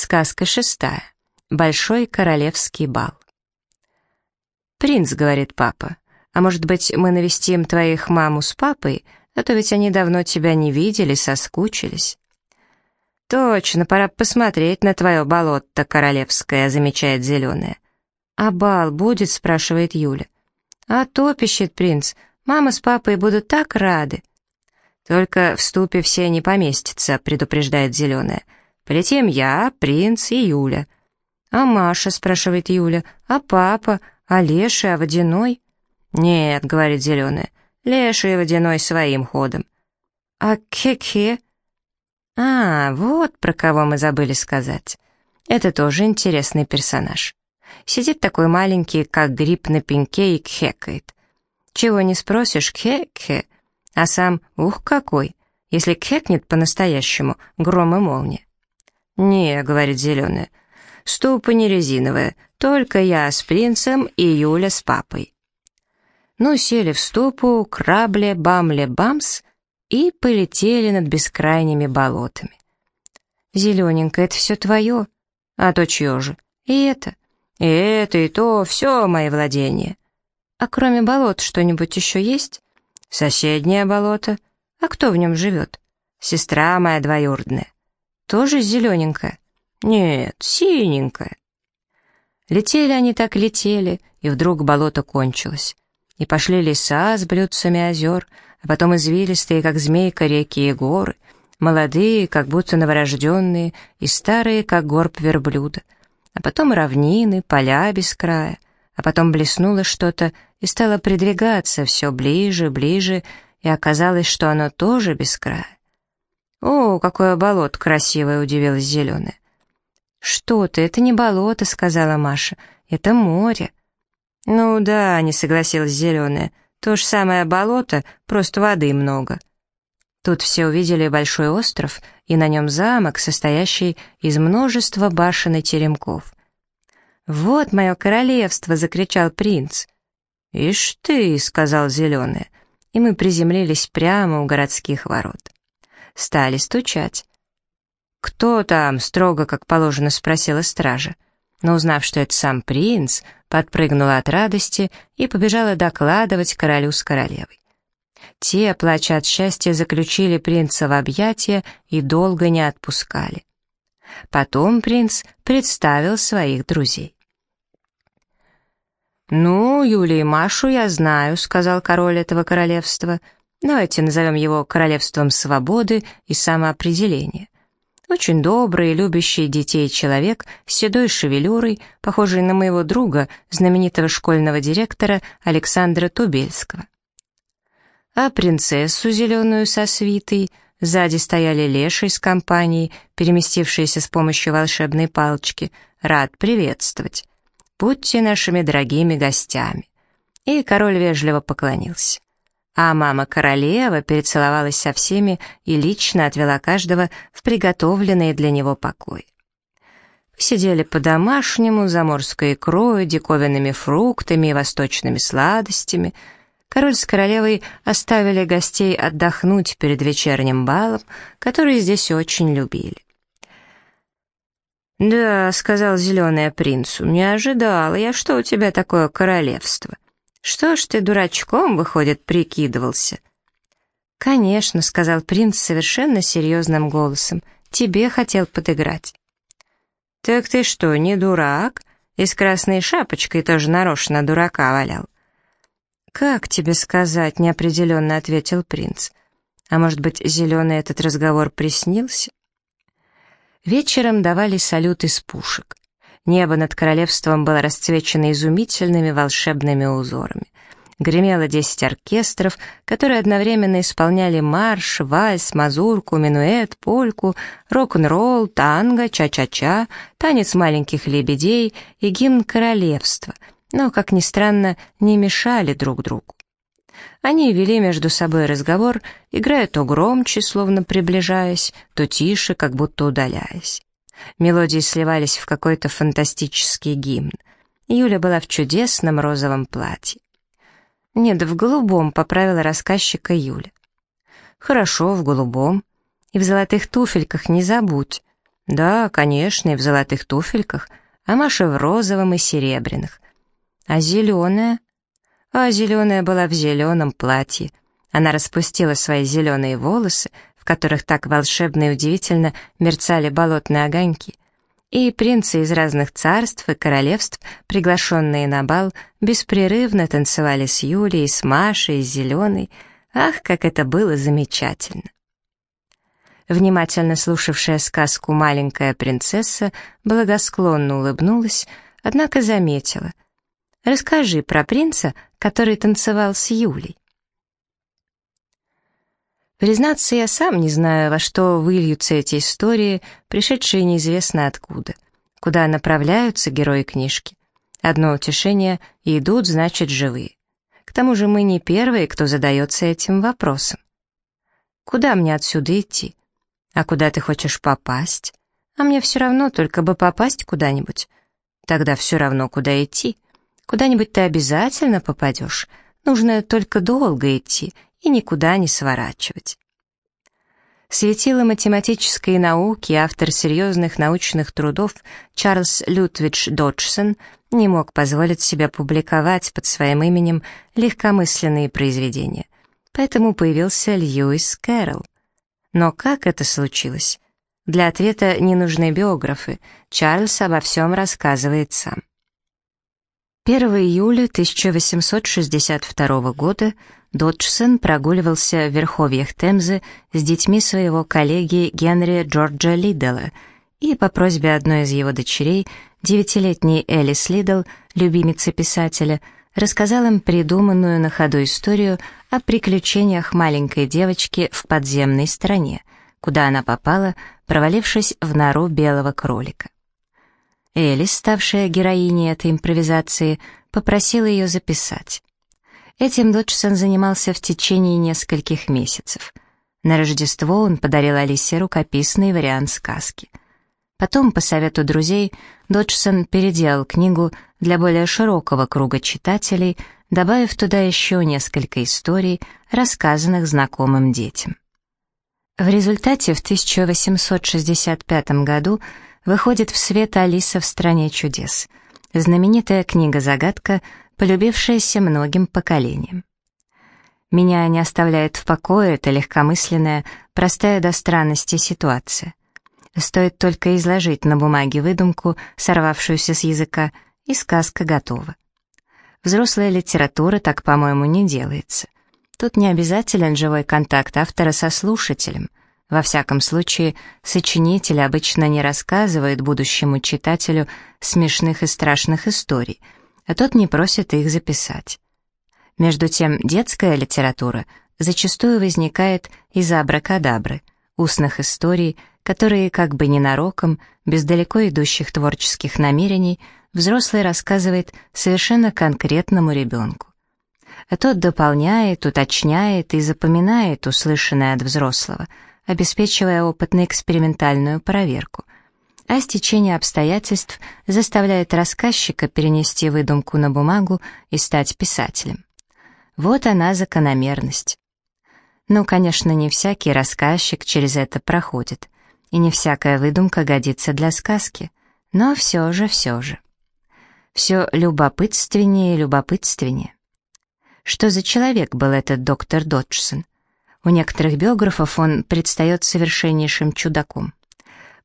Сказка шестая. Большой королевский бал. «Принц», — говорит папа, — «а может быть, мы навестим твоих маму с папой, а то ведь они давно тебя не видели, соскучились». «Точно, пора посмотреть на твое болото королевское», — замечает зеленая. «А бал будет?» — спрашивает Юля. «А то», — пищит принц, — «мама с папой будут так рады». «Только в ступе все не поместятся», — предупреждает зеленая. Полетим я, принц и Юля». «А Маша?» — спрашивает Юля. «А папа? А Леша? А Водяной?» «Нет», — говорит Зеленая, — «Леша и Водяной своим ходом». «А Кеке?» «А, вот про кого мы забыли сказать. Это тоже интересный персонаж. Сидит такой маленький, как гриб на пеньке и кхекает. Чего не спросишь, кхе-кхе, а сам ух какой, если кхекнет по-настоящему, гром и молния. «Не», — говорит зеленая, — «ступа не резиновая, только я с принцем и Юля с папой». Ну, сели в ступу, крабле, бамле, бамс и полетели над бескрайними болотами. «Зелененькое, это все твое? А то чье же? И это? И это, и то, все мои владения. А кроме болот что-нибудь еще есть? Соседнее болото. А кто в нем живет? Сестра моя двоюродная. Тоже зелененькая? Нет, синенькая. Летели они так летели, и вдруг болото кончилось. И пошли леса с блюдцами озер, а потом извилистые, как змейка, реки и горы, молодые, как будто новорожденные, и старые, как горб верблюда, а потом равнины, поля без края, а потом блеснуло что-то и стало придвигаться все ближе, ближе, и оказалось, что оно тоже без края. «О, какое болото красивое!» — удивилась Зеленая. «Что ты, это не болото», — сказала Маша. «Это море». «Ну да», — не согласилась Зеленая. «То же самое болото, просто воды много». Тут все увидели большой остров, и на нем замок, состоящий из множества башен и теремков. «Вот мое королевство!» — закричал принц. «Ишь ты!» — сказал Зеленая, и мы приземлились прямо у городских ворот стали стучать. «Кто там?» — строго, как положено, спросила стража. Но узнав, что это сам принц, подпрыгнула от радости и побежала докладывать королю с королевой. Те, плача от счастья, заключили принца в объятия и долго не отпускали. Потом принц представил своих друзей. «Ну, Юлию и Машу я знаю», — сказал король этого королевства — Давайте назовем его королевством свободы и самоопределения. Очень добрый, любящий детей человек с седой шевелюрой, похожий на моего друга, знаменитого школьного директора Александра Тубельского. А принцессу зеленую со свитой сзади стояли леший с компанией, переместившиеся с помощью волшебной палочки, рад приветствовать. Будьте нашими дорогими гостями. И король вежливо поклонился а мама-королева перецеловалась со всеми и лично отвела каждого в приготовленные для него покой. Сидели по-домашнему, за морской икрой, диковинными фруктами и восточными сладостями. Король с королевой оставили гостей отдохнуть перед вечерним балом, который здесь очень любили. «Да», — сказал зеленая принцу, — «не ожидала я, что у тебя такое королевство». Что ж ты дурачком, выходит, прикидывался?» «Конечно», — сказал принц совершенно серьезным голосом, — «тебе хотел подыграть». «Так ты что, не дурак?» И с красной шапочкой тоже нарочно дурака валял. «Как тебе сказать?» — неопределенно ответил принц. «А может быть, зеленый этот разговор приснился?» Вечером давали салют из пушек. Небо над королевством было расцвечено изумительными волшебными узорами. Гремело десять оркестров, которые одновременно исполняли марш, вальс, мазурку, минуэт, польку, рок-н-ролл, танго, ча-ча-ча, танец маленьких лебедей и гимн королевства, но, как ни странно, не мешали друг другу. Они вели между собой разговор, играя то громче, словно приближаясь, то тише, как будто удаляясь. Мелодии сливались в какой-то фантастический гимн. Юля была в чудесном розовом платье. «Нет, в голубом», — поправила рассказчика Юля. «Хорошо, в голубом. И в золотых туфельках не забудь. Да, конечно, и в золотых туфельках, а Маша в розовом и серебряных. А зеленая? А зеленая была в зеленом платье. Она распустила свои зеленые волосы, которых так волшебно и удивительно мерцали болотные огоньки. И принцы из разных царств и королевств, приглашенные на бал, беспрерывно танцевали с Юлей, с Машей, с Зеленой. Ах, как это было замечательно! Внимательно слушавшая сказку маленькая принцесса благосклонно улыбнулась, однако заметила. «Расскажи про принца, который танцевал с Юлей». Признаться, я сам не знаю, во что выльются эти истории, пришедшие неизвестно откуда. Куда направляются герои книжки. Одно утешение — идут, значит, живые. К тому же мы не первые, кто задается этим вопросом. Куда мне отсюда идти? А куда ты хочешь попасть? А мне все равно, только бы попасть куда-нибудь. Тогда все равно, куда идти. Куда-нибудь ты обязательно попадешь. Нужно только долго идти и никуда не сворачивать. Светило математической науки, автор серьезных научных трудов Чарльз Лютвидж Доджсон не мог позволить себе публиковать под своим именем легкомысленные произведения, поэтому появился Льюис Кэрролл. Но как это случилось? Для ответа не нужны биографы, Чарльз обо всем рассказывает сам. 1 июля 1862 года Доджсон прогуливался в верховьях Темзы с детьми своего коллеги Генри Джорджа Лиддела, и по просьбе одной из его дочерей, девятилетней Элис Лидл, любимицы писателя, рассказал им придуманную на ходу историю о приключениях маленькой девочки в подземной стране, куда она попала, провалившись в нору белого кролика. Элис, ставшая героиней этой импровизации, попросила ее записать. Этим Доджсон занимался в течение нескольких месяцев. На Рождество он подарил Алисе рукописный вариант сказки. Потом, по совету друзей, Доджсон переделал книгу для более широкого круга читателей, добавив туда еще несколько историй, рассказанных знакомым детям. В результате в 1865 году выходит в свет «Алиса в стране чудес», знаменитая книга-загадка, полюбившаяся многим поколениям. Меня не оставляет в покое эта легкомысленная, простая до странности ситуация. Стоит только изложить на бумаге выдумку, сорвавшуюся с языка, и сказка готова. Взрослая литература так, по-моему, не делается. Тут не обязателен живой контакт автора со слушателем. Во всяком случае, сочинитель обычно не рассказывает будущему читателю смешных и страшных историй — а тот не просит их записать. Между тем, детская литература зачастую возникает из-за абракадабры, устных историй, которые как бы ненароком, без далеко идущих творческих намерений, взрослый рассказывает совершенно конкретному ребенку. А тот дополняет, уточняет и запоминает услышанное от взрослого, обеспечивая опытно-экспериментальную проверку а стечение обстоятельств заставляет рассказчика перенести выдумку на бумагу и стать писателем. Вот она закономерность. Ну, конечно, не всякий рассказчик через это проходит, и не всякая выдумка годится для сказки, но все же, все же. Все любопытственнее и любопытственнее. Что за человек был этот доктор Доджсон? У некоторых биографов он предстает совершеннейшим чудаком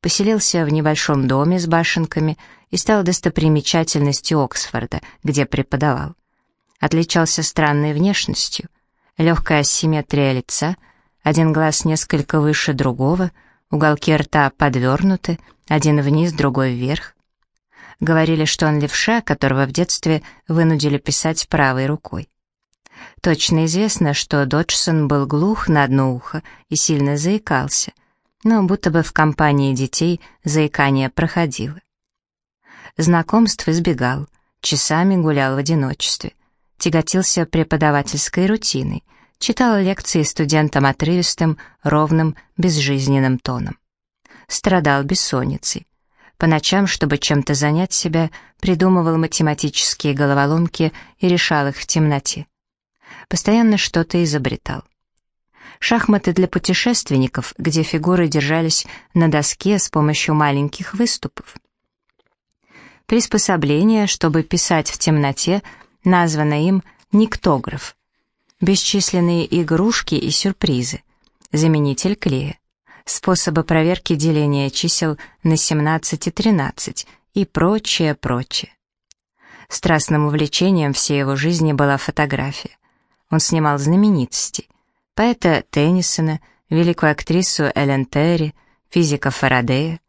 поселился в небольшом доме с башенками и стал достопримечательностью Оксфорда, где преподавал. Отличался странной внешностью, легкая асимметрия лица, один глаз несколько выше другого, уголки рта подвернуты, один вниз, другой вверх. Говорили, что он левша, которого в детстве вынудили писать правой рукой. Точно известно, что Доджсон был глух на одно ухо и сильно заикался, но будто бы в компании детей заикание проходило. Знакомств избегал, часами гулял в одиночестве, тяготился преподавательской рутиной, читал лекции студентам отрывистым, ровным, безжизненным тоном. Страдал бессонницей. По ночам, чтобы чем-то занять себя, придумывал математические головоломки и решал их в темноте. Постоянно что-то изобретал. Шахматы для путешественников, где фигуры держались на доске с помощью маленьких выступов. Приспособление, чтобы писать в темноте, названо им никтограф. Бесчисленные игрушки и сюрпризы. Заменитель клея. Способы проверки деления чисел на 17 и 13 и прочее, прочее. Страстным увлечением всей его жизни была фотография. Он снимал знаменитостей. Поэта Теннисона, великую актрису Эллен Терри, физика Фарадея.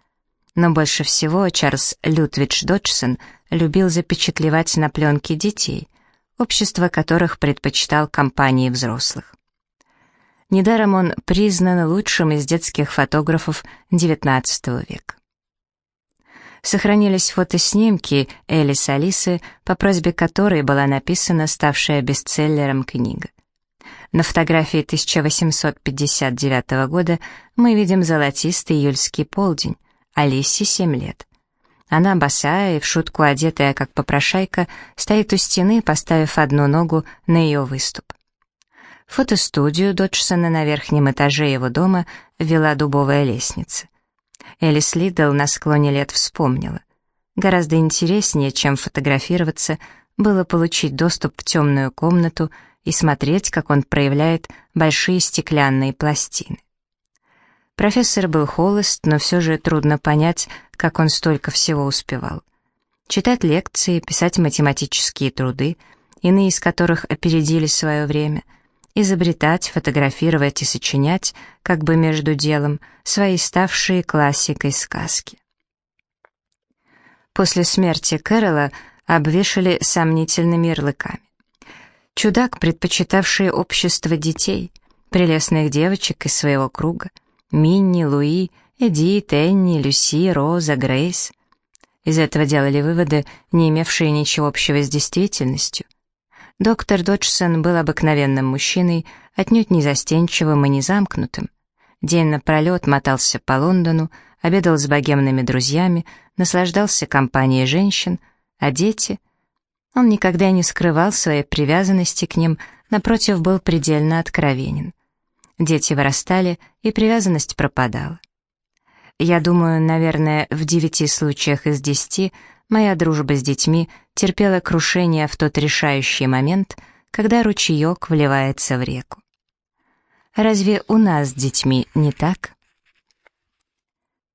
Но больше всего Чарльз Лютвидж Доджсон любил запечатлевать на пленке детей, общество которых предпочитал компании взрослых. Недаром он признан лучшим из детских фотографов XIX века. Сохранились фотоснимки Элис Алисы, по просьбе которой была написана ставшая бестселлером книга. На фотографии 1859 года мы видим золотистый июльский полдень, Алисе 7 лет. Она, босая и в шутку одетая, как попрошайка, стоит у стены, поставив одну ногу на ее выступ. Фотостудию Доджсона на верхнем этаже его дома вела дубовая лестница. Элис Лидл на склоне лет вспомнила. Гораздо интереснее, чем фотографироваться, было получить доступ в темную комнату и смотреть, как он проявляет большие стеклянные пластины. Профессор был холост, но все же трудно понять, как он столько всего успевал. Читать лекции, писать математические труды, иные из которых опередили свое время, изобретать, фотографировать и сочинять, как бы между делом, свои ставшие классикой сказки. После смерти Кэрола обвешали сомнительными ярлыками. Чудак, предпочитавший общество детей, прелестных девочек из своего круга, Минни, Луи, Эдит, Энни, Люси, Роза, Грейс. Из этого делали выводы, не имевшие ничего общего с действительностью. Доктор Доджсон был обыкновенным мужчиной, отнюдь не застенчивым и не замкнутым. День напролет мотался по Лондону, обедал с богемными друзьями, наслаждался компанией женщин, а дети... Он никогда не скрывал своей привязанности к ним, напротив, был предельно откровенен. Дети вырастали, и привязанность пропадала. Я думаю, наверное, в девяти случаях из десяти моя дружба с детьми терпела крушение в тот решающий момент, когда ручеек вливается в реку. Разве у нас с детьми не так?